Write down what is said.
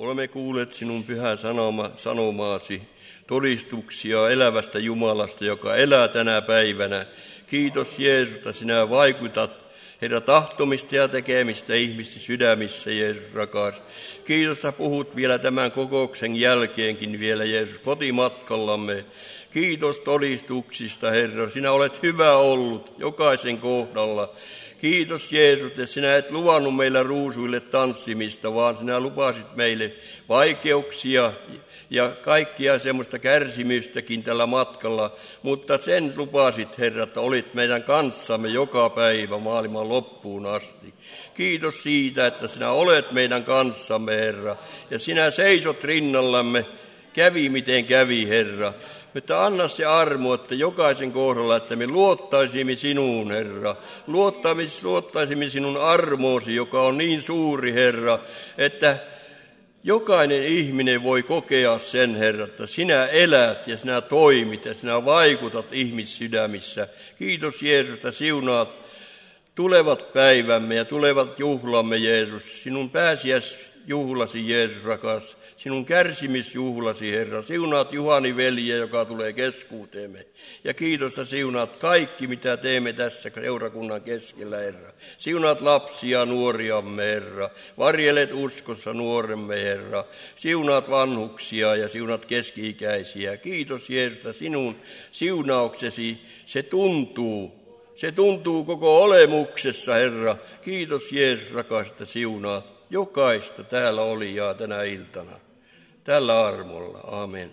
Olemme kuulleet sinun pyhä sanoma, sanomaasi, todistuksia elävästä Jumalasta, joka elää tänä päivänä. Kiitos Jeesus, että sinä vaikutat Herra, tahtomista ja tekemistä ihmisten sydämissä, Jeesus rakas. Kiitos, että puhut vielä tämän kokouksen jälkeenkin vielä, Jeesus, kotimatkallamme. Kiitos todistuksista, Herra. Sinä olet hyvä ollut jokaisen kohdalla. Kiitos Jeesus, että sinä et luvannut meillä ruusuille tanssimista, vaan sinä lupasit meille vaikeuksia ja kaikkia semmoista kärsimystäkin tällä matkalla. Mutta sen lupasit, Herra, että olit meidän kanssamme joka päivä maailman loppuun asti. Kiitos siitä, että sinä olet meidän kanssamme, Herra, ja sinä seisot rinnallamme, kävi miten kävi, Herra. Mutta anna se armo, että jokaisen kohdalla, että me luottaisimme sinuun, Herra. Luottaisimme sinun armoosi, joka on niin suuri, Herra, että jokainen ihminen voi kokea sen, Herra, että sinä elät ja sinä toimit ja sinä vaikutat ihmissydämissä. Kiitos Jeesus, että siunaat tulevat päivämme ja tulevat juhlamme, Jeesus. Sinun pääsiäis juhlasi, Jeesus rakas sinun kärsimisjuhlasi, Herra. Siunaat Juhani veljeä, joka tulee keskuuteemme. Ja kiitosta siunaat kaikki, mitä teemme tässä seurakunnan keskellä, Herra. Siunaat lapsia, nuoriamme, Herra. Varjelet uskossa nuoremme, Herra. Siunaat vanhuksia ja siunat keski-ikäisiä. Kiitos Jeesusta sinun siunauksesi. Se tuntuu se tuntuu koko olemuksessa, Herra. Kiitos Jeesus, rakasta siunaat jokaista täällä olijaa tänä iltana tällä armolla. Amen.